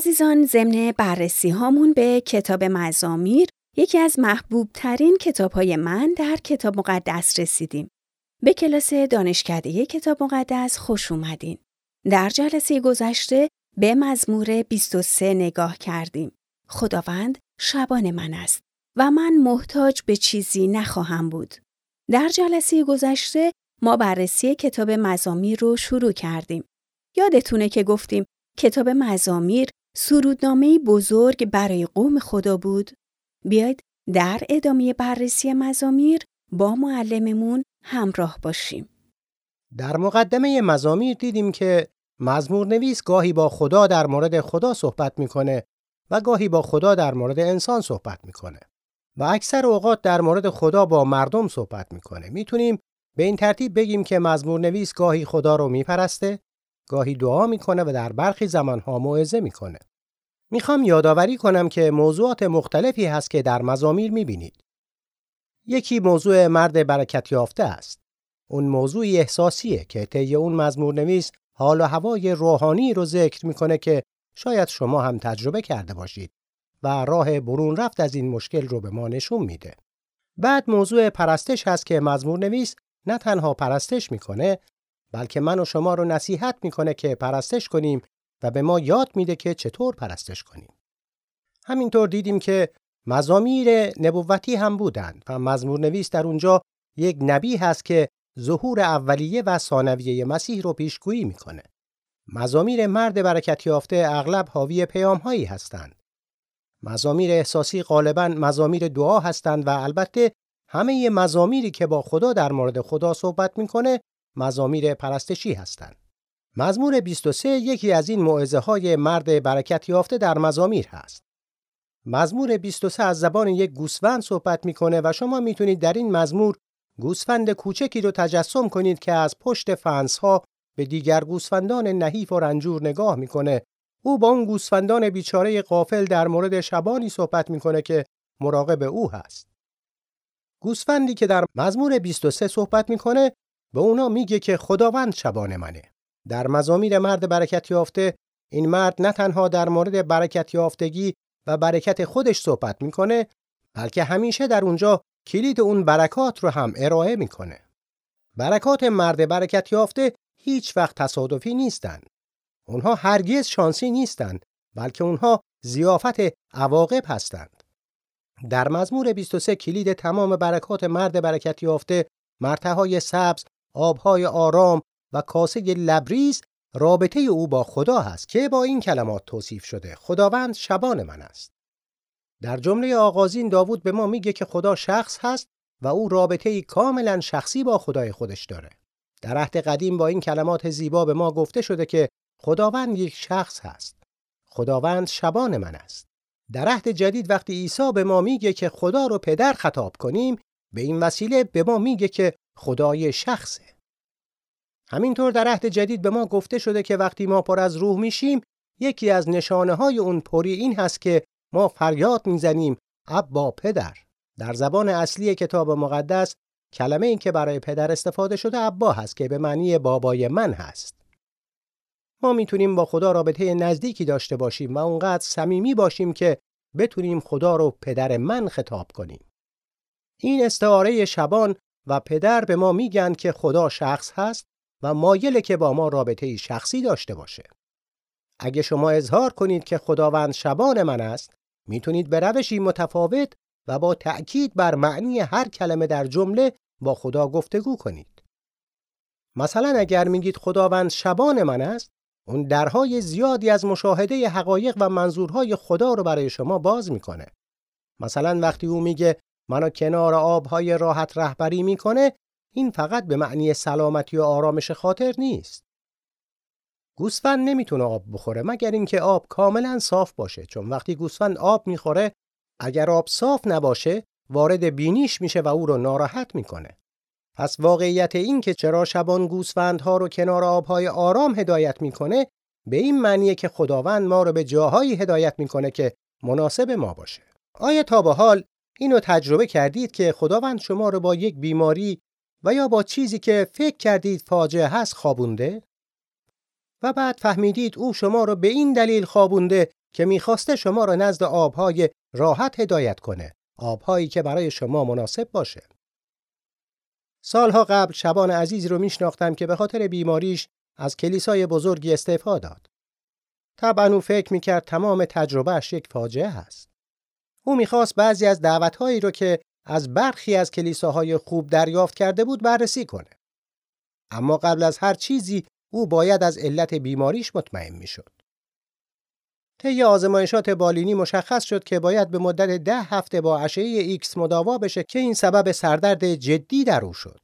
عزیزان ضمن بررسی هامون به کتاب مزامیر یکی از محبوب ترین کتاب های من در کتاب مقدس رسیدیم. به کلاس دانشکده کتاب مقدس خوش اومدین. در جلسه گذشته به مزمور 23 نگاه کردیم. خداوند شبان من است و من محتاج به چیزی نخواهم بود. در جلسه گذشته ما بررسی کتاب مزامیر رو شروع کردیم. یادتونه که گفتیم کتاب مزامیر سرودنامه بزرگ برای قوم خدا بود؟ بیاید در ادامه بررسی مزامیر با معلممون همراه باشیم. در مقدمه مزامیر دیدیم که مزمور نویس گاهی با خدا در مورد خدا صحبت می‌کنه و گاهی با خدا در مورد انسان صحبت می‌کنه و اکثر اوقات در مورد خدا با مردم صحبت می‌کنه. می‌تونیم به این ترتیب بگیم که مزمور نویس گاهی خدا رو میپرسته، گاهی دعا می‌کنه و در برخی زمانها موعظه می‌کنه. می‌خوام یادآوری کنم که موضوعات مختلفی هست که در مزامیر می‌بینید. یکی موضوع مرد برکت یافته است. اون موضوعی احساسیه که طی اون مزمور نویس حال و هوای روحانی رو ذکر می‌کنه که شاید شما هم تجربه کرده باشید و راه برون رفت از این مشکل رو به ما نشون میده. بعد موضوع پرستش هست که مزمور نویس نه تنها پرستش می‌کنه بلکه من و شما رو نصیحت می‌کنه که پرستش کنیم و به ما یاد میده که چطور پرستش کنیم. همینطور دیدیم که مزامیر نبوتی هم بودند و مزمور نویس در اونجا یک نبی هست که ظهور اولیه و ثانویه مسیح رو پیشگویی می‌کنه. مزامیر مرد برکت یافته اغلب حاوی پیام هایی هستند. مزامیر احساسی غالبا مزامیر دعا هستند و البته همه مزامیری که با خدا در مورد خدا صحبت می‌کنه مزامیر پرستشی هستند. مزمور 23 یکی از این موعظه های مرد برکت یافته در مزامیر هست. مزمور 23 از زبان یک گوسفند صحبت می‌کنه و شما می‌تونید در این مزمور گوسفند کوچکی رو تجسم کنید که از پشت فنس ها به دیگر گوسفندان نحیف و رنجور نگاه می‌کنه. او با اون گوسفندان بیچاره قافل در مورد شبانی صحبت می‌کنه که مراقب او هست. گوسفندی که در مزمور 23 صحبت می‌کنه به اونا میگه که خداوند شبان منه. در مزامیر مرد برکت یافته این مرد نه تنها در مورد برکت یافتگی و برکت خودش صحبت می‌کنه بلکه همیشه در اونجا کلید اون برکات رو هم ارائه می‌کنه. برکات مرد برکت یافته هیچ وقت تصادفی نیستند. اونها هرگز شانسی نیستند بلکه اونها زیافت عواقب هستند. در مزمور 23 کلید تمام برکات مرد برکت یافته مرتهای سبز، آبهای آرام و کاسه لبریز رابطه او با خدا هست که با این کلمات توصیف شده. خداوند شبان من است. در جمله آغازین داوود به ما میگه که خدا شخص هست و او رابطه کاملا شخصی با خدای خودش داره. در عهد قدیم با این کلمات زیبا به ما گفته شده که خداوند یک شخص هست. خداوند شبان من است. در عهد جدید وقتی عیسی به ما میگه که خدا رو پدر خطاب کنیم به این وسیله به ما میگه که خدای شخصه. همینطور در عهد جدید به ما گفته شده که وقتی ما پر از روح میشیم یکی از نشانه های اون پری این هست که ما فریاد می‌زنیم ابا پدر. در زبان اصلی کتاب مقدس کلمه این که برای پدر استفاده شده ابا هست که به معنی بابای من هست. ما می‌تونیم با خدا رابطه نزدیکی داشته باشیم و اونقدر صمیمی باشیم که بتونیم خدا رو پدر من خطاب کنیم. این استعاره شبان و پدر به ما میگن که خدا شخص هست و مایله که با ما رابطه شخصی داشته باشه. اگه شما اظهار کنید که خداوند شبان من است، می‌تونید به روشی متفاوت و با تأکید بر معنی هر کلمه در جمله با خدا گفتگو کنید. مثلا اگر میگید خداوند شبان من است، اون درهای زیادی از مشاهده حقایق و منظورهای خدا رو برای شما باز می‌کنه. مثلا وقتی او میگه منو کنار آبهای راحت رهبری می‌کنه این فقط به معنی سلامتی و آرامش خاطر نیست. گوسفند نمی‌تونه آب بخوره مگر اینکه آب کاملا صاف باشه چون وقتی گوسفند آب می‌خوره اگر آب صاف نباشه وارد بینیش میشه و او رو ناراحت می‌کنه. پس واقعیت این که چرا شبان گوسفندها رو کنار آبهای آرام هدایت می‌کنه به این معنیه که خداوند ما رو به جاهایی هدایت می‌کنه که مناسب ما باشه. آیا تا به حال اینو تجربه کردید که خداوند شما رو با یک بیماری و یا با چیزی که فکر کردید فاجعه هست خوابونده؟ و بعد فهمیدید او شما رو به این دلیل خوابونده که می‌خواسته شما را نزد آبهای راحت هدایت کنه آبهایی که برای شما مناسب باشه. سالها قبل شبان عزیزی رو میشناختم که به خاطر بیماریش از کلیسای بزرگی استعفا داد. طبعا او فکر می‌کرد تمام تجربهش یک فاجعه است او می‌خواست بعضی از دعوتهایی رو که از برخی از کلیساهای خوب دریافت کرده بود بررسی کنه اما قبل از هر چیزی او باید از علت بیماریش مطمئن می‌شد. طی آزمایشات بالینی مشخص شد که باید به مدت ده هفته با اشعه ایکس مداوا بشه که این سبب سردرد جدی در او شد.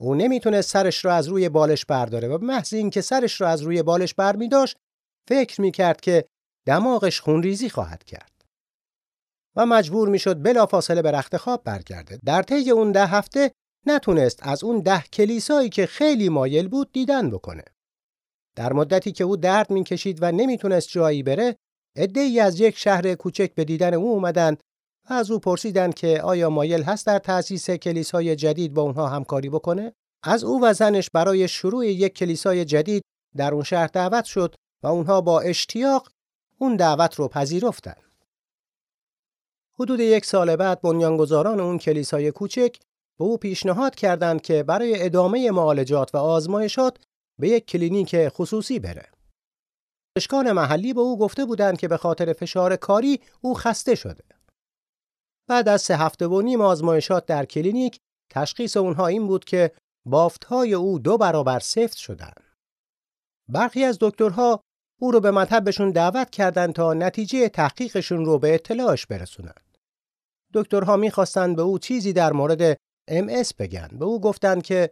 او نمی‌تونست سرش را از روی بالش برداره و محض اینکه سرش را از روی بالش برمی داشت فکر می‌کرد که دماغش خونریزی خواهد کرد. و مجبور می‌شد بلافاصله به رخت خواب برگرده. در طی اون ده هفته نتونست از اون ده کلیسایی که خیلی مایل بود دیدن بکنه. در مدتی که او درد می‌کشید و نمی‌تونست جایی بره، ای از یک شهر کوچک به دیدن او اومدن و از او پرسیدن که آیا مایل هست در تأسیس کلیسای جدید با اونها همکاری بکنه؟ از او و زنش برای شروع یک کلیسای جدید در اون شهر دعوت شد و اونها با اشتیاق اون دعوت رو پذیرفتن. حدود یک سال بعد بنیانگذاران اون کلیسای کوچک به او پیشنهاد کردند که برای ادامه معالجات و آزمایشات به یک کلینیک خصوصی بره. پزشکان محلی به او گفته بودند که به خاطر فشار کاری او خسته شده. بعد از سه هفته و نیم آزمایشات در کلینیک تشخیص اونها این بود که بافتهای او دو برابر سفت شدن. برخی از دکترها او رو به مطبشون دعوت کردند تا نتیجه تحقیقشون رو به اطلاعش برسونند. دکترها می‌خواستند به او چیزی در مورد MS بگن. به او گفتند که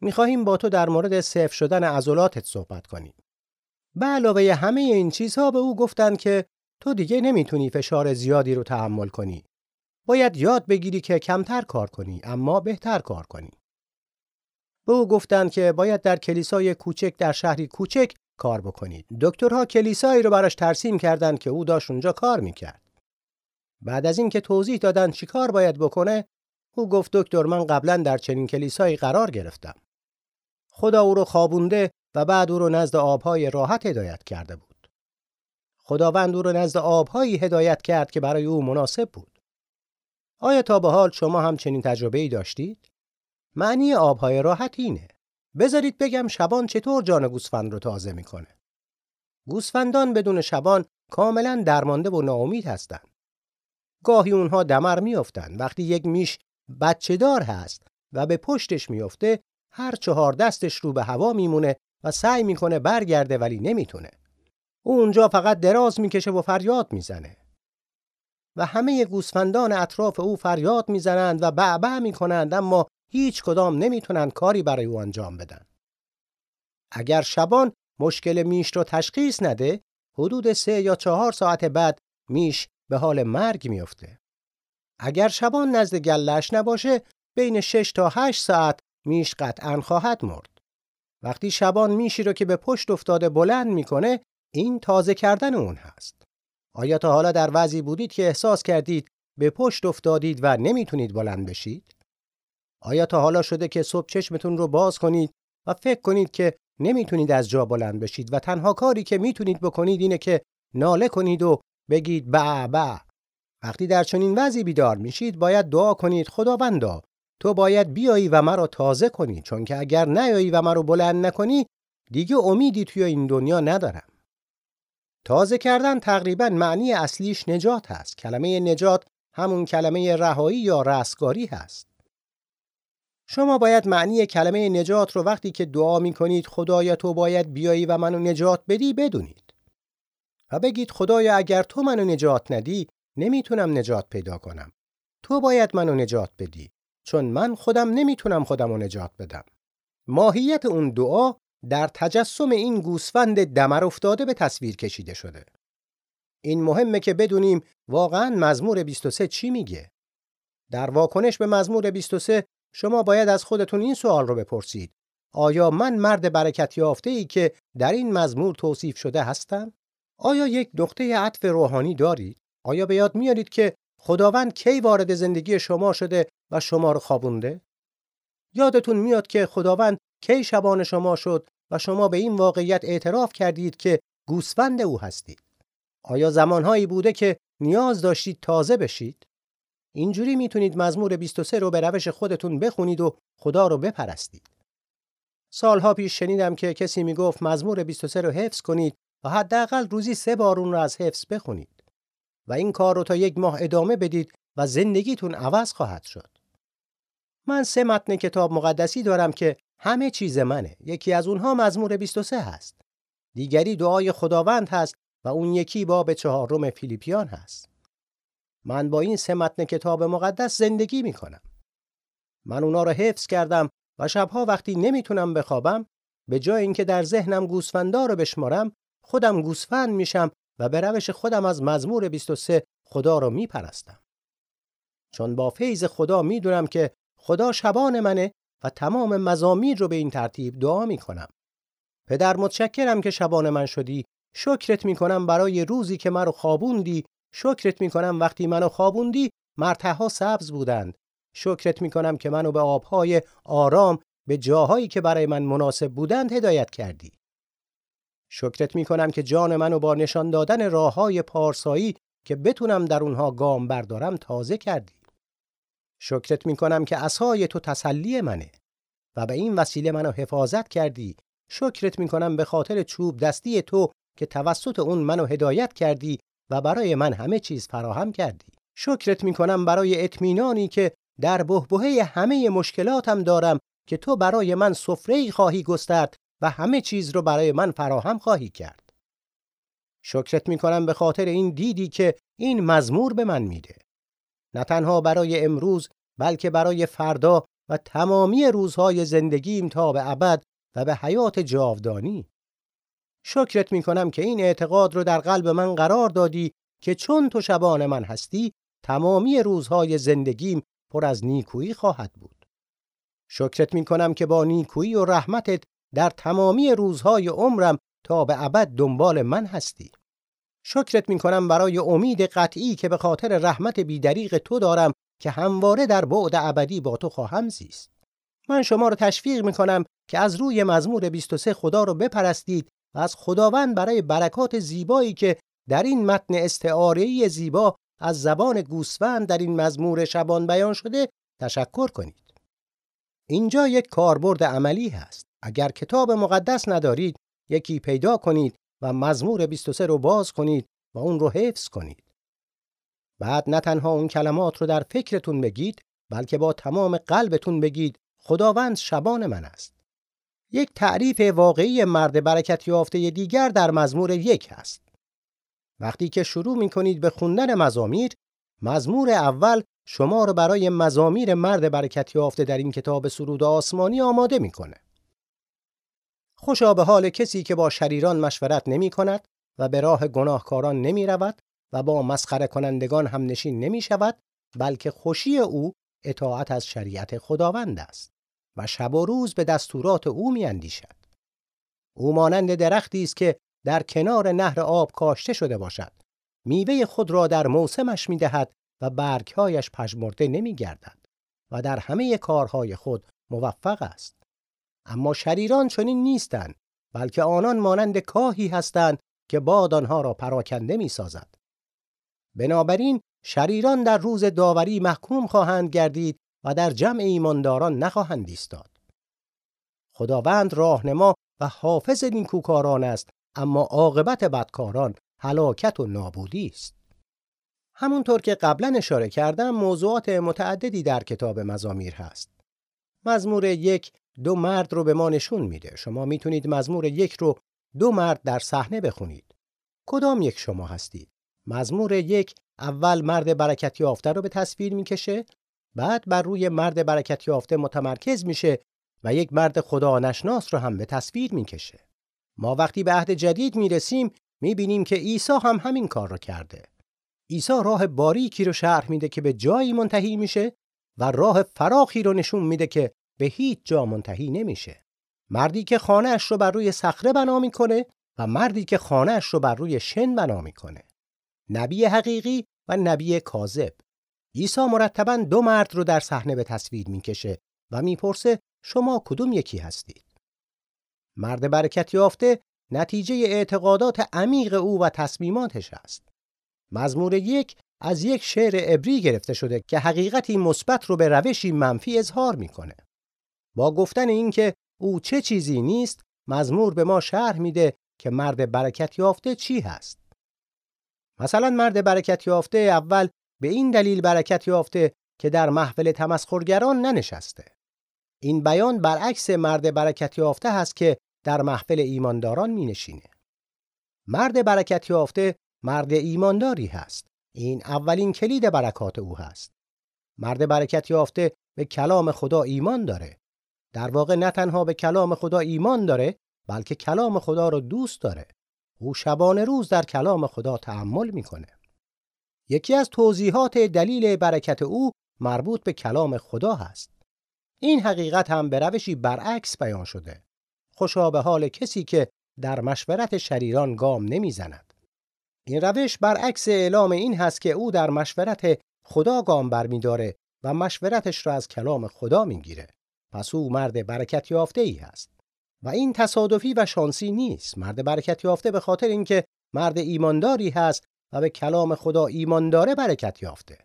می‌خواهیم با تو در مورد صفر شدن عضلاتت صحبت کنیم. به علاوه همه این چیزها به او گفتند که تو دیگه نمی‌تونی فشار زیادی رو تحمل کنی. باید یاد بگیری که کمتر کار کنی اما بهتر کار کنی. به او گفتند که باید در کلیسای کوچک در شهری کوچک کار بکنید. دکترها کلیسایی رو براش ترسیم کردند که او داشت اونجا کار می‌کرد. بعد از اینکه توضیح دادن چیکار باید بکنه، او گفت دکتر من قبلا در چنین کلیسایی قرار گرفتم. خدا او رو خوابونده و بعد او رو نزد آبهای راحت هدایت کرده بود. خداوند او رو نزد آبهایی هدایت کرد که برای او مناسب بود. آیا تا به حال شما هم چنین تجربه ای داشتید؟ معنی آبهای راحت اینه. بذارید بگم شبان چطور جان گوسفند رو تازه می‌کنه. گوسفندان بدون شبان کاملا درمانده و ناامید هستند. گاهی اونها دمر میافتند وقتی یک میش بچه دار هست و به پشتش میفته هر چهار دستش رو به هوا میمونه و سعی می‌کنه برگرده ولی نمی‌تونه. او اونجا فقط دراز می‌کشه و فریاد می‌زنه. و همه گوسفندان اطراف او فریاد می‌زنند و بعبع می‌کنند اما هیچ کدام نمی‌تونن کاری برای او انجام بدن. اگر شبان مشکل میش رو تشخیص نده، حدود سه یا چهار ساعت بعد میش به حال مرگ میفته. اگر شبان نزد گلش نباشه، بین 6 تا 8 ساعت میش قطعا خواهد مرد. وقتی شبان میشی رو که به پشت افتاده بلند می‌کنه، این تازه کردن اون هست. آیا تا حالا در وضعی بودید که احساس کردید به پشت افتادید و نمی‌تونید بلند بشید؟ آیا تا حالا شده که صبح چشمتون رو باز کنید و فکر کنید که نمی‌تونید از جا بلند بشید و تنها کاری که می‌تونید بکنید اینه که ناله کنید و بگید با با وقتی در چنین وضعی بیدار میشید باید دعا کنید خداوندا تو باید بیایی و مرا تازه کنی چون که اگر نیایی و مرا بلند نکنی دیگه امیدی توی این دنیا ندارم. تازه کردن تقریبا معنی اصلیش نجات هست کلمه نجات همون کلمه رهایی یا رستگاری هست. شما باید معنی کلمه نجات رو وقتی که دعا می کنید خدایا تو باید بیایی و منو نجات بدی بدونید. و بگید خدایا اگر تو منو نجات ندی نمی‌تونم نجات پیدا کنم. تو باید منو نجات بدی چون من خودم نمی‌تونم خودم رو نجات بدم. ماهیت اون دعا در تجسم این گوسفند دمر افتاده به تصویر کشیده شده. این مهمه که بدونیم واقعا مزمور 23 چی میگه. در واکنش به مزمور 23 شما باید از خودتون این سوال رو بپرسید. آیا من مرد برکت یافته ای که در این مزمور توصیف شده هستم؟ آیا یک نقطه عطف روحانی دارید؟ آیا به یاد میارید که خداوند کی وارد زندگی شما شده و شما رو خوابونده؟ یادتون میاد که خداوند کی شبان شما شد و شما به این واقعیت اعتراف کردید که گوسفند او هستید. آیا زمانهایی بوده که نیاز داشتید تازه بشید؟ اینجوری می‌تونید مزمور 23 رو به روش خودتون بخونید و خدا رو بپرستید. سالها پیش شنیدم که کسی می‌گفت مزمور 23 رو حفظ کنید و حداقل روزی سه بار اون رو از حفظ بخونید و این کار رو تا یک ماه ادامه بدید و زندگیتون عوض خواهد شد. من سه متن کتاب مقدسی دارم که همه چیز منه. یکی از اونها مزمور 23 هست. دیگری دعای خداوند هست و اون یکی باب چهارم فیلیپیان هست. من با این سه متن کتاب مقدس زندگی می‌کنم. من اونا رو حفظ کردم و شبها وقتی نمی‌تونم بخوابم به جای اینکه در ذهنم گوسفندا رو بشمارم خودم گوسفند میشم و به روش خودم از مزمور 23 خدا رو میپرستم. چون با فیض خدا می‌دونم که خدا شبان منه و تمام مزامیر رو به این ترتیب دعا می‌کنم. پدر متشکرم که شبان من شدی شکرت می‌کنم برای روزی که مرا خوابوندی شکرت می‌کنم وقتی منو خوابوندی مرتها سبز بودند شکرت می‌کنم که منو به آبهای آرام به جاهایی که برای من مناسب بودند هدایت کردی شکرت می‌کنم که جان منو با نشان دادن راههای پارسایی که بتونم در اونها گام بردارم تازه کردی. شکرت می‌کنم که عصای تو تسلی منه و به این وسیله منو حفاظت کردی. شکرت می‌کنم به خاطر چوب دستی تو که توسط اون منو هدایت کردی و برای من همه چیز فراهم کردی. شکرت می‌کنم برای اطمینانی که در بهبهه همه مشکلاتم دارم که تو برای من سفره خواهی گسترد و همه چیز رو برای من فراهم خواهی کرد. شکرت می‌کنم به خاطر این دیدی که این مزمور به من میده. نه تنها برای امروز بلکه برای فردا و تمامی روزهای زندگیم تا به ابد و به حیات جاودانی. شکرت می کنم که این اعتقاد رو در قلب من قرار دادی که چون تو شبان من هستی تمامی روزهای زندگیم پر از نیکویی خواهد بود. شکرت می کنم که با نیکویی و رحمتت در تمامی روزهای عمرم تا به ابد دنبال من هستی. شکرت می کنم برای امید قطعی که به خاطر رحمت بیدریق تو دارم که همواره در بعد ابدی با تو خواهم زیست. من شما رو تشویق می کنم که از روی مزمور 23 خدا رو بپرستید و از خداوند برای برکات زیبایی که در این متن استعاره‌ای زیبا از زبان گوسفند در این مزمور شبان بیان شده تشکر کنید. اینجا یک کاربرد عملی هست. اگر کتاب مقدس ندارید، یکی پیدا کنید و مزمور 23 رو باز کنید و اون رو حفظ کنید. بعد نه تنها اون کلمات رو در فکرتون بگید، بلکه با تمام قلبتون بگید خداوند شبان من است. یک تعریف واقعی مرد برکت یافته دیگر در مزمور یک هست. وقتی که شروع می کنید به خوندن مزامیر، مزمور اول شما را برای مزامیر مرد برکت یافته در این کتاب سرود آسمانی آماده می‌کنه. خوشا به حال کسی که با شریران مشورت نمی کند و به راه گناهکاران نمی رود و با مسخره کنندگان هم نشین نمی شود بلکه خوشی او اطاعت از شریعت خداوند است. و شب و روز به دستورات او میاندیشد او مانند درختی است که در کنار نهر آب کاشته شده باشد میوه خود را در موسمش می‌دهد و برگهایش پژمرده نمیگردد و در همه کارهای خود موفق است اما شریران چنین نیستند بلکه آنان مانند کاهی هستند که باد آنها را پراکنده می‌سازد بنابراین شریران در روز داوری محکوم خواهند گردید و در جمع ایمانداران نخواهند ایستاد. خداوند راهنما و حافظ نیکوکاران است اما عاقبت بدکاران هلاکت و نابودی است. همونطور که قبلا اشاره کردم موضوعات متعددی در کتاب مزامیر هست. مزمور یک دو مرد رو به ما نشون میده. شما می‌تونید مزمور یک رو دو مرد در صحنه بخونید. کدام یک شما هستید؟ مزمور یک اول مرد برکت یافته رو به تصویر می‌کشه بعد بر روی مرد برکت یافته متمرکز میشه و یک مرد خدا نشناس رو هم به تصویر می‌کشه. ما وقتی به عهد جدید می‌رسیم می‌بینیم که عیسی هم همین کار رو کرده. عیسی راه باریکی رو شرح میده که به جایی منتهی میشه و راه فراخی رو نشون میده که به هیچ جا منتهی نمیشه. مردی که خانهش رو بر روی صخره بنا می‌کنه و مردی که خانهش رو بر روی شن بنا می‌کنه. نبی حقیقی و نبی کاذب. عیسی مرتبا دو مرد رو در صحنه به تصویر می‌کشه و می‌پرسه شما کدوم یکی هستید؟ مرد برکت یافته نتیجه اعتقادات عمیق او و تصمیماتش است. مزمور یک از یک شعر عبری گرفته شده که حقیقتی مثبت رو به روشی منفی اظهار می‌کنه. با گفتن اینکه او چه چیزی نیست، مزمور به ما شرح میده که مرد برکت یافته چی هست. مثلا مرد برکت یافته اول به این دلیل برکت یافته که در محفل تمسخرگران ننشسته. این بیان برعکس مرد برکت یافته هست که در محفل ایمانداران می نشینه. مرد برکت یافته مرد ایمانداری هست. این اولین کلید برکات او هست. مرد برکت یافته به کلام خدا ایمان داره. در واقع نه تنها به کلام خدا ایمان داره بلکه کلام خدا رو دوست داره. او شبانه روز در کلام خدا تأمل می‌کنه. یکی از توضیحات دلیل برکت او مربوط به کلام خدا هست. این حقیقت هم به روشی برعکس بیان شده. خوشا به حال کسی که در مشورت شریران گام نمی‌زند. این روش برعکس اعلام این هست که او در مشورت خدا گام برمیداره و مشورتش را از کلام خدا می‌گیره. پس او مرد برکت یافته ای هست. و این تصادفی و شانسی نیست. مرد برکت یافته به خاطر اینکه مرد ایمانداری هست و به کلام خدا ایمان داره برکت یافته.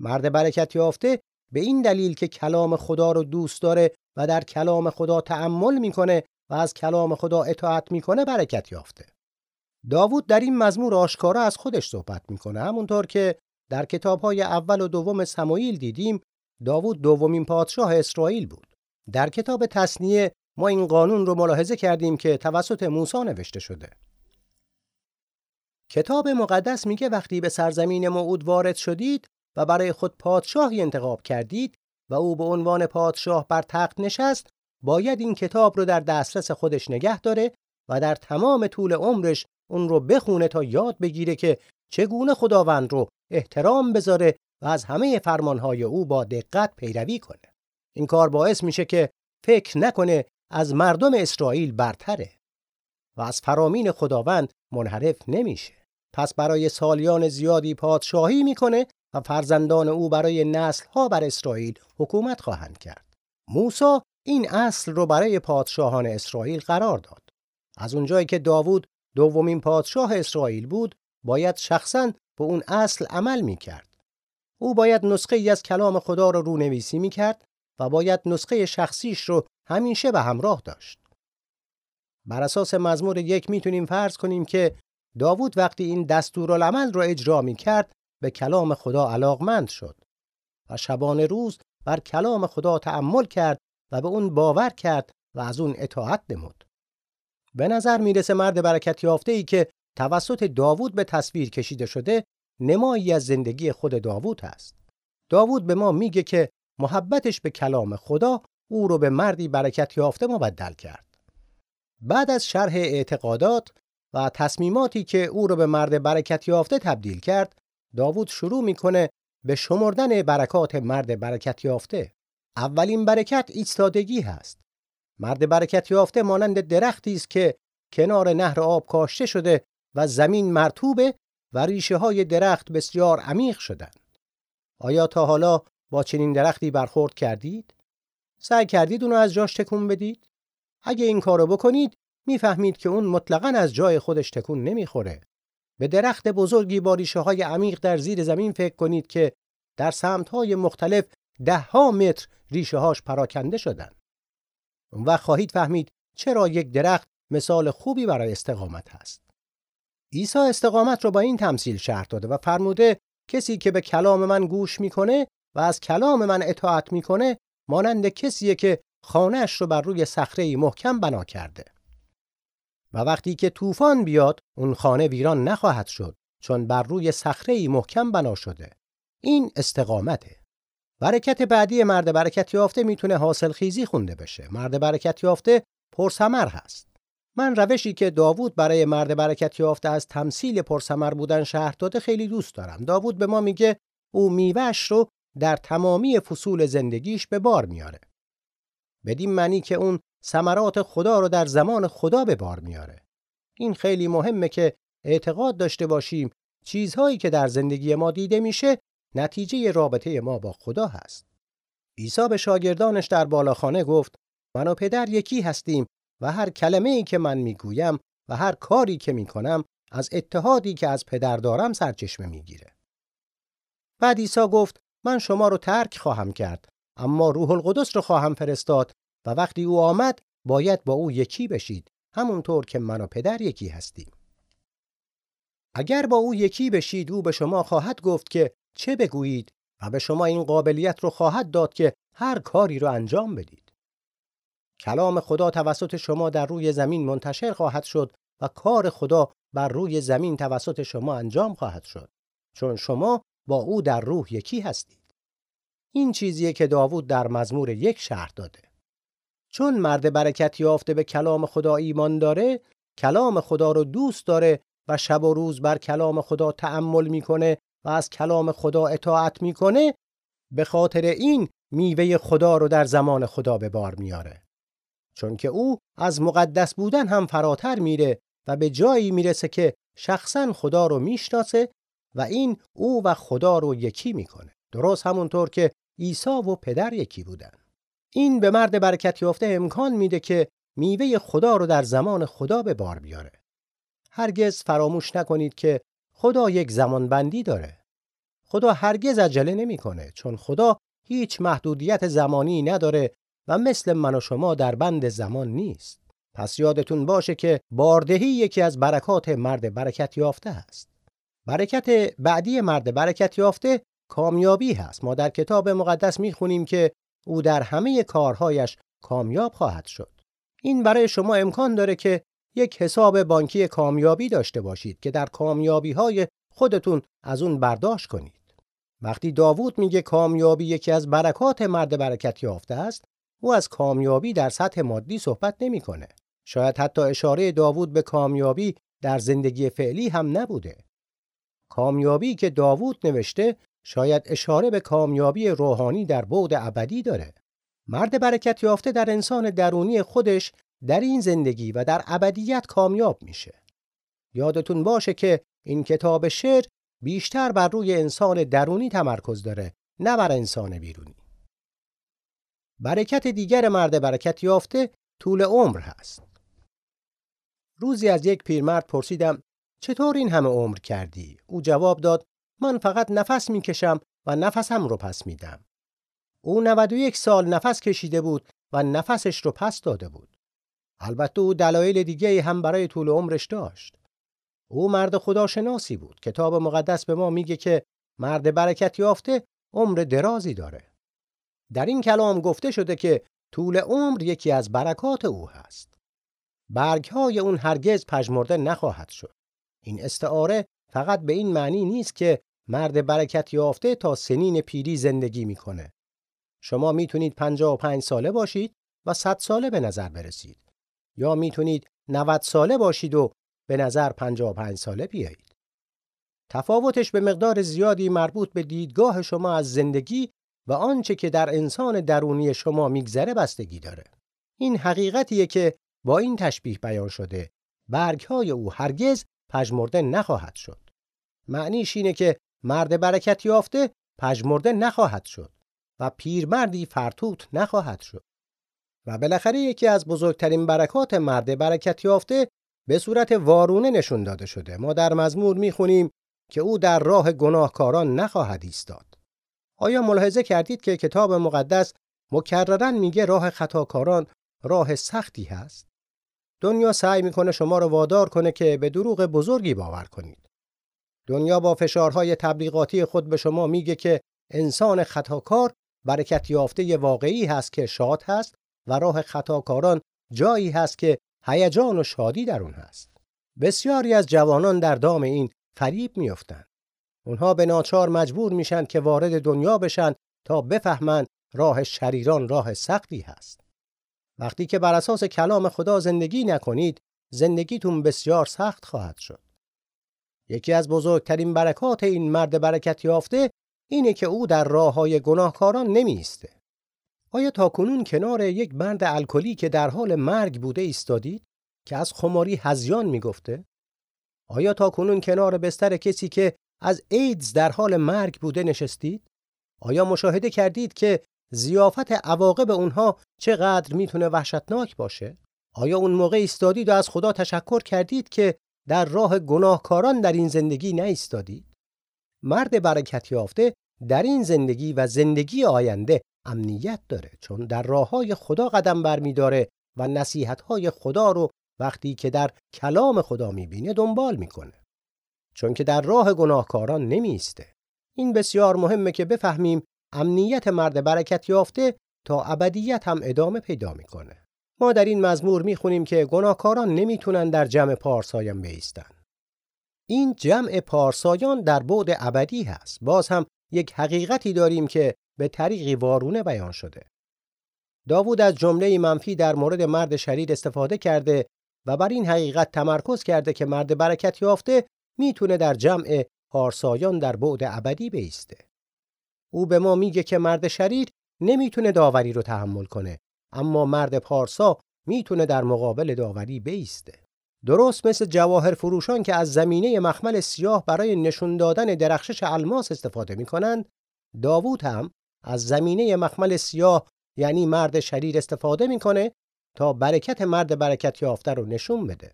مرد برکت یافته به این دلیل که کلام خدا رو دوست داره و در کلام خدا تأمل می‌کنه و از کلام خدا اطاعت می‌کنه برکت یافته. داوود در این مزمور آشکارا از خودش صحبت می‌کنه همونطور که در کتابهای اول و دوم سماییل دیدیم داوود دومین پادشاه اسرائیل بود. در کتاب تصنیه ما این قانون رو ملاحظه کردیم که توسط موسی نوشته شده. کتاب مقدس میگه وقتی به سرزمین موعود وارد شدید و برای خود پادشاهی انتخاب کردید و او به عنوان پادشاه بر تخت نشست باید این کتاب رو در دسترس خودش نگه داره و در تمام طول عمرش اون رو بخونه تا یاد بگیره که چگونه خداوند رو احترام بذاره و از همه فرمانهای او با دقت پیروی کنه. این کار باعث میشه که فکر نکنه از مردم اسرائیل برتره و از فرامین خداوند منحرف نمیشه. پس برای سالیان زیادی پادشاهی می‌کنه و فرزندان او برای نسلها بر اسرائیل حکومت خواهند کرد. موسی این اصل رو برای پادشاهان اسرائیل قرار داد. از اونجایی که داوود دومین پادشاه اسرائیل بود، باید شخصا به اون اصل عمل می‌کرد. او باید نسخه ای از کلام خدا رو رونویسی می‌کرد و باید نسخه شخصیش رو همیشه به همراه داشت. بر اساس مزمور یک می‌تونیم فرض کنیم که داوود وقتی این دستورالعمل رو اجرا می‌کرد به کلام خدا علاقمند شد و شبانه روز بر کلام خدا تأمل کرد و به اون باور کرد و از اون اطاعت نمود. به نظر می‌رسه مرد برکت یافته ای که توسط داوود به تصویر کشیده شده نمایی از زندگی خود داوود است. داوود به ما میگه که محبتش به کلام خدا او رو به مردی برکت یافته مبدل کرد. بعد از شرح اعتقادات و تصمیماتی که او رو به مرد برکت یافته تبدیل کرد، داوود شروع می‌کنه به شمردن برکات مرد برکت یافته. اولین برکت ایستادگی هست. مرد برکت یافته مانند درختی است که کنار نهر آب کاشته شده و زمین مرتوبه و ریشه های درخت بسیار عمیق شدند. آیا تا حالا با چنین درختی برخورد کردید؟ سعی کردید اونو از جاش تکون بدید؟ اگه این کارو بکنید می‌فهمید که اون مطلقا از جای خودش تکون نمی‌خوره. به درخت بزرگی با ریشه های عمیق در زیر زمین فکر کنید که در سمت های مختلف ده ها متر ریشه هاش پراکنده شدن. وقت خواهید فهمید چرا یک درخت مثال خوبی برای استقامت هست. عیسی استقامت رو با این تمثیل شرح داده و فرموده کسی که به کلام من گوش می‌کنه و از کلام من اطاعت می‌کنه مانند کسیه که خانهش رو بر روی صخره محکم بنا کرده. و وقتی که طوفان بیاد اون خانه ویران نخواهد شد چون بر روی صخره محکم بنا شده. این استقامته. برکت بعدی مرد برکت یافته می‌تونه حاصل خیزی خونده بشه. مرد برکت یافته پرسمر هست. من روشی که داوود برای مرد برکت یافته از تمثیل پرسمر بودن شهر داده خیلی دوست دارم. داوود به ما میگه او میوهش رو در تمامی فصول زندگیش به بار میاره. بدین معنی که اون ثمرات خدا رو در زمان خدا به بار میاره. این خیلی مهمه که اعتقاد داشته باشیم چیزهایی که در زندگی ما دیده میشه نتیجه رابطه ما با خدا هست. عیسی به شاگردانش در بالاخانه گفت من و پدر یکی هستیم و هر کلمه ای که من می‌گویم و هر کاری که می‌کنم از اتحادی که از پدر دارم سرچشمه می‌گیره. بعد عیسی گفت من شما رو ترک خواهم کرد اما روح القدس رو خواهم فرستاد و وقتی او آمد باید با او یکی بشید همونطور که من و پدر یکی هستیم. اگر با او یکی بشید او به شما خواهد گفت که چه بگویید و به شما این قابلیت رو خواهد داد که هر کاری رو انجام بدید. کلام خدا توسط شما در روی زمین منتشر خواهد شد و کار خدا بر روی زمین توسط شما انجام خواهد شد چون شما با او در روح یکی هستید. این چیزیه که داوود در مزمور یک شهر داده. چون مرد برکت یافته به کلام خدا ایمان داره، کلام خدا رو دوست داره و شب و روز بر کلام خدا تأمل می‌کنه و از کلام خدا اطاعت می‌کنه به خاطر این میوه خدا رو در زمان خدا به بار میاره چون که او از مقدس بودن هم فراتر میره و به جایی می‌رسه که شخصا خدا رو می‌شناسه و این او و خدا رو یکی می‌کنه. درست همونطور که عیسی و پدر یکی بودن. این به مرد برکت یافته امکان میده که میوه خدا رو در زمان خدا به بار بیاره. هرگز فراموش نکنید که خدا یک زمان بندی داره. خدا هرگز عجله نمی‌کنه چون خدا هیچ محدودیت زمانی نداره و مثل من و شما در بند زمان نیست. پس یادتون باشه که باردهی یکی از برکات مرد برکت یافته است. برکت بعدی مرد برکت یافته کامیابی هست. ما در کتاب مقدس می‌خونیم که او در همه کارهایش کامیاب خواهد شد. این برای شما امکان داره که یک حساب بانکی کامیابی داشته باشید که در کامیابی های خودتون از اون برداشت کنید. وقتی داوود میگه کامیابی یکی از برکات مرد برکت یافته است، او از کامیابی در سطح مادی صحبت نمی‌کنه. شاید حتی اشاره داوود به کامیابی در زندگی فعلی هم نبوده. کامیابی که داوود نوشته شاید اشاره به کامیابی روحانی در بعد ابدی داره. مرد برکت یافته در انسان درونی خودش در این زندگی و در ابدیت کامیاب میشه. یادتون باشه که این کتاب شعر بیشتر بر روی انسان درونی تمرکز داره نه بر انسان بیرونی. برکت دیگر مرد برکت یافته طول عمر هست. روزی از یک پیرمرد پرسیدم چطور این همه عمر کردی؟ او جواب داد من فقط نفس می‌کشم و نفسم رو پس میدم. او 91 سال نفس کشیده بود و نفسش رو پس داده بود. البته او دلایل دیگه هم برای طول عمرش داشت. او مرد خداشناسی بود. کتاب مقدس به ما میگه که مرد برکت یافته عمر درازی داره. در این کلام گفته شده که طول عمر یکی از برکات او هست. برگ های اون هرگز پژمرده نخواهد شد. این استعاره فقط به این معنی نیست که مرد برکت یافته تا سنین پیری زندگی می‌کنه. شما می‌تونید 55 ساله باشید و 100 ساله به نظر برسید. یا می‌تونید 90 ساله باشید و به نظر 55 ساله بیایید. تفاوتش به مقدار زیادی مربوط به دیدگاه شما از زندگی و آنچه که در انسان درونی شما میگذره بستگی داره. این حقیقتیه که با این تشبیه بیان شده برگ های او هرگز پژمرده نخواهد شد. معنیش اینه که مرد برکت یافته پژمرده نخواهد شد و پیرمردی فرتوت نخواهد شد. و بالاخره یکی از بزرگترین برکات مرد برکت یافته به صورت وارونه نشون داده شده ما در مزمور می‌خونیم که او در راه گناهکاران نخواهد ایستاد آیا ملاحظه کردید که کتاب مقدس مکررن میگه راه خطاکاران راه سختی هست دنیا سعی می‌کنه شما رو وادار کنه که به دروغ بزرگی باور کنید دنیا با فشارهای تبلیغاتی خود به شما میگه که انسان خطاکار برکت یافته واقعی هست که شاد هست و راه خطاکاران جایی هست که هیجان و شادی در اون هست. بسیاری از جوانان در دام این فریب میافتند. اونها به ناچار مجبور میشن که وارد دنیا بشن تا بفهمند راه شریران راه سختی هست. وقتی که بر اساس کلام خدا زندگی نکنید، زندگیتون بسیار سخت خواهد شد. یکی از بزرگترین برکات این مرد برکت یافته اینه که او در راه های گناهکاران نمیسته. آیا تا کنون کنار یک مرد الکلی که در حال مرگ بوده ایستادید که از خماری هزیان می‌گفته؟ آیا تا کنون کنار بستر کسی که از ایدز در حال مرگ بوده نشستید؟ آیا مشاهده کردید که زیافت عواقب اونها چقدر می‌تونه وحشتناک باشه؟ آیا اون موقع ایستادید و از خدا تشکر کردید که در راه گناهکاران در این زندگی نایستادید؟ مرد برکت یافته در این زندگی و زندگی آینده امنیت داره چون در راه های خدا قدم برمیداره و نصیحت های خدا رو وقتی که در کلام خدا می‌بینه دنبال می‌کنه چون که در راه گناهکاران نمیسته این بسیار مهمه که بفهمیم امنیت مرد برکت یافته تا ابدیت هم ادامه پیدا می‌کنه. ما در این مزمور می‌خونیم که گناهکاران نمی‌تونن در جمع پارسایان بیستن. این جمع پارسایان در بعد ابدی هست. باز هم یک حقیقتی داریم که به طریقی وارونه بیان شده. داوود از جمله منفی در مورد مرد شریر استفاده کرده و بر این حقیقت تمرکز کرده که مرد برکت یافته می‌تونه در جمع پارسایان در بعد ابدی بیسته. او به ما میگه که مرد شریر نمی‌تونه داوری رو تحمل کنه اما مرد پارسا می‌تونه در مقابل داوری بیسته. درست مثل جواهر فروشان که از زمینه مخمل سیاه برای نشون دادن درخشش الماس استفاده می‌کنند داوود هم از زمینه مخمل سیاه یعنی مرد شریر استفاده می‌کنه تا برکت مرد برکت یافته رو نشون بده.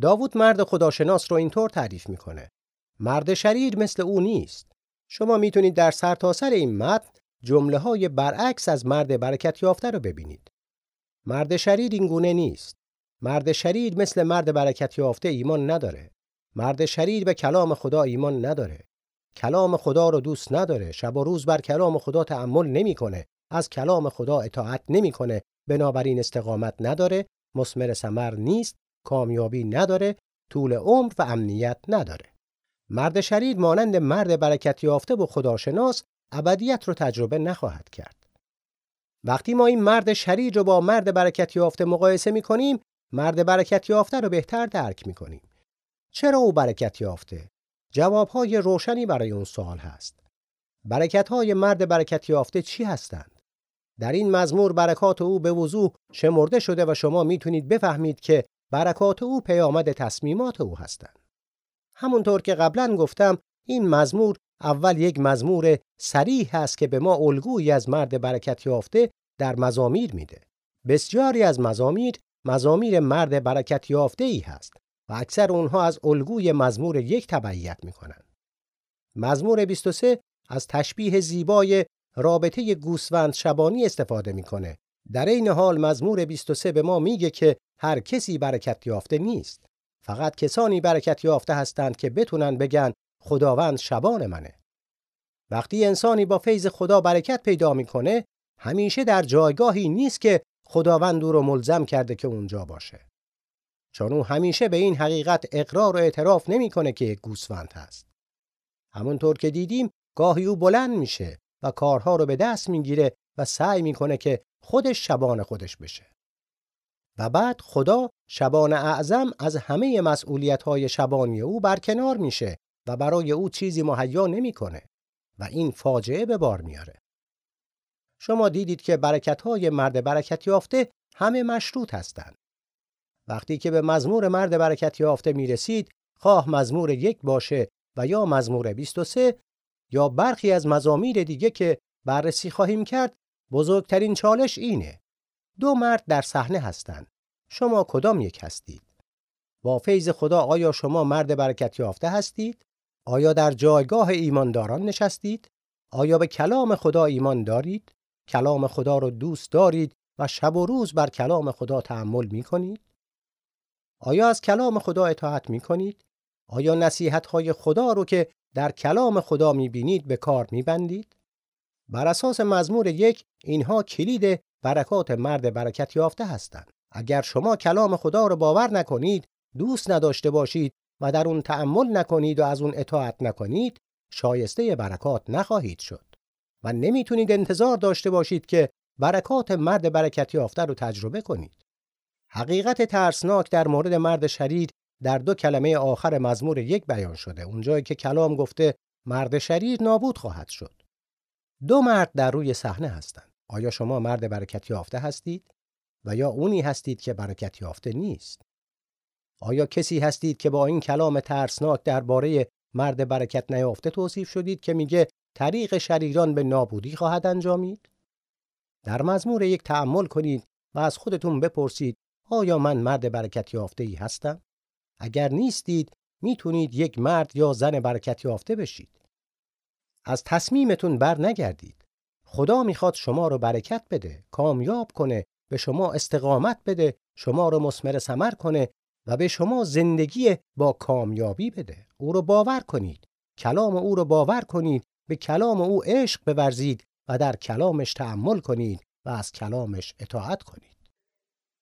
داوود مرد خداشناس رو اینطور تعریف می‌کنه. مرد شریر مثل او نیست. شما می‌تونید در سرتاسر سر این متن جمله های برعکس از مرد برکت یافته رو ببینید. مرد شریر این گونه نیست. مرد شریر مثل مرد برکت یافته ایمان نداره. مرد شریر به کلام خدا ایمان نداره. کلام خدا رو دوست نداره. شب و روز بر کلام خدا تأمل نمی‌کنه. از کلام خدا اطاعت نمی‌کنه. بنابراین استقامت نداره، مسمر ثمر نیست، کامیابی نداره، طول عمر و امنیت نداره. مرد شریر مانند مرد برکت یافته و خداشناس ابدیت رو تجربه نخواهد کرد. وقتی ما این مرد شریر رو با مرد برکت یافته مقایسه می کنیم، مرد برکت یافته رو بهتر درک می کنیم. چرا او برکت یافته؟ جوابهای روشنی برای اون سوال هست. برکت های مرد برکت یافته چی هستند؟ در این مزمور برکات او به وضوح شمرده شده و شما می‌تونید بفهمید که برکات او پیامد تصمیمات او هستند. همونطور که قبلا گفتم این مزمور اول یک مزمور سریح هست که به ما الگویی از مرد برکت یافته در مزامیر میده. بسیاری از مزامیر مزامیر مرد برکت یافته ای هست و اکثر اونها از الگوی مزمور یک تبعیت می‌کنند. مزمور 23 از تشبیه زیبای رابطه گوسفند شبانی استفاده می‌کنه. در این حال مزمور 23 به ما میگه که هر کسی برکت یافته نیست. فقط کسانی برکت یافته هستند که بتونن بگن خداوند شبان منه. وقتی انسانی با فیض خدا برکت پیدا می‌کنه همیشه در جایگاهی نیست که خداوند او رو ملزم کرده که اونجا باشه. چون او همیشه به این حقیقت اقرار و اعتراف نمی‌کنه که یک گوسفند هست. همونطور که دیدیم گاهی او بلند میشه و کارها رو به دست می‌گیره و سعی می‌کنه که خودش شبان خودش بشه. و بعد خدا شبان اعظم از همه مسئولیت های شبانی او برکنار میشه و برای او چیزی مهیا نمی‌کنه و این فاجعه به بار میاره. شما دیدید که برکت های مرد برکت یافته همه مشروط هستند. وقتی که به مزمور مرد برکت یافته می رسید، خواه مزمور یک باشه و یا مزمور 23 یا برخی از مزامیر دیگه که بررسی خواهیم کرد بزرگترین چالش اینه دو مرد در صحنه هستند. شما کدام یک هستید؟ با فیض خدا آیا شما مرد برکت یافته هستید؟ آیا در جایگاه ایمانداران نشستید؟ آیا به کلام خدا ایمان دارید؟ کلام خدا رو دوست دارید و شب و روز بر کلام خدا تحمل می کنید آیا از کلام خدا اطاعت می کنید آیا نصیحت های خدا رو که در کلام خدا می‌بینید به کار میبندید؟ بر اساس مزمور یک اینها کلید برکات مرد برکت یافته هستند. اگر شما کلام خدا رو باور نکنید، دوست نداشته باشید و در اون تأمل نکنید و از اون اطاعت نکنید، شایسته برکات نخواهید شد. و نمی‌تونید انتظار داشته باشید که برکات مرد برکت یافته رو تجربه کنید. حقیقت ترسناک در مورد مرد شریر در دو کلمه آخر مزمور یک بیان شده اونجایی که کلام گفته مرد شریر نابود خواهد شد دو مرد در روی صحنه هستند آیا شما مرد برکت یافته هستید و یا اونی هستید که برکت یافته نیست آیا کسی هستید که با این کلام ترسناک درباره مرد برکت نیافته توصیف شدید که میگه طریق شریران به نابودی خواهد انجامید در مزمور یک تأمل کنید و از خودتون بپرسید آیا من مرد برکت یافته ای هستم؟ اگر نیستید می‌تونید یک مرد یا زن برکت یافته بشید. از تصمیمتون بر نگردید. خدا می‌خواد شما رو برکت بده، کامیاب کنه، به شما استقامت بده، شما رو مسمر سمر کنه و به شما زندگی با کامیابی بده. او رو باور کنید. کلام او رو باور کنید. به کلام او عشق بورزید و در کلامش تأمل کنید و از کلامش اطاعت کنید.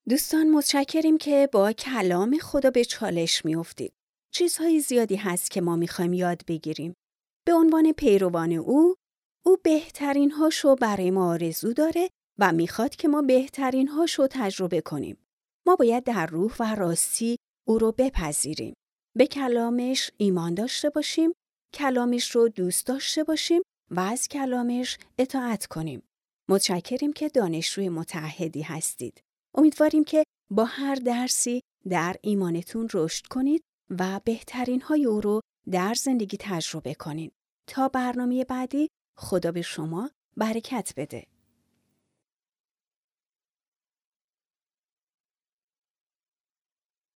دوستان متشکریم که با کلام خدا به چالش میافتید. چیزهای زیادی هست که ما می‌خوایم یاد بگیریم. به عنوان پیروان او، او بهترین هاشو برای ما آرزو داره و می‌خواد که ما بهترین هاشو تجربه کنیم. ما باید در روح و راستی او رو بپذیریم. به کلامش ایمان داشته باشیم، کلامش رو دوست داشته باشیم و از کلامش اطاعت کنیم. متشکریم که دانشجوی متعهدی هستید. امیدواریم که با هر درسی در ایمانتون رشد کنید و بهترین های او رو در زندگی تجربه کنید. تا برنامه بعدی خدا به شما برکت بده.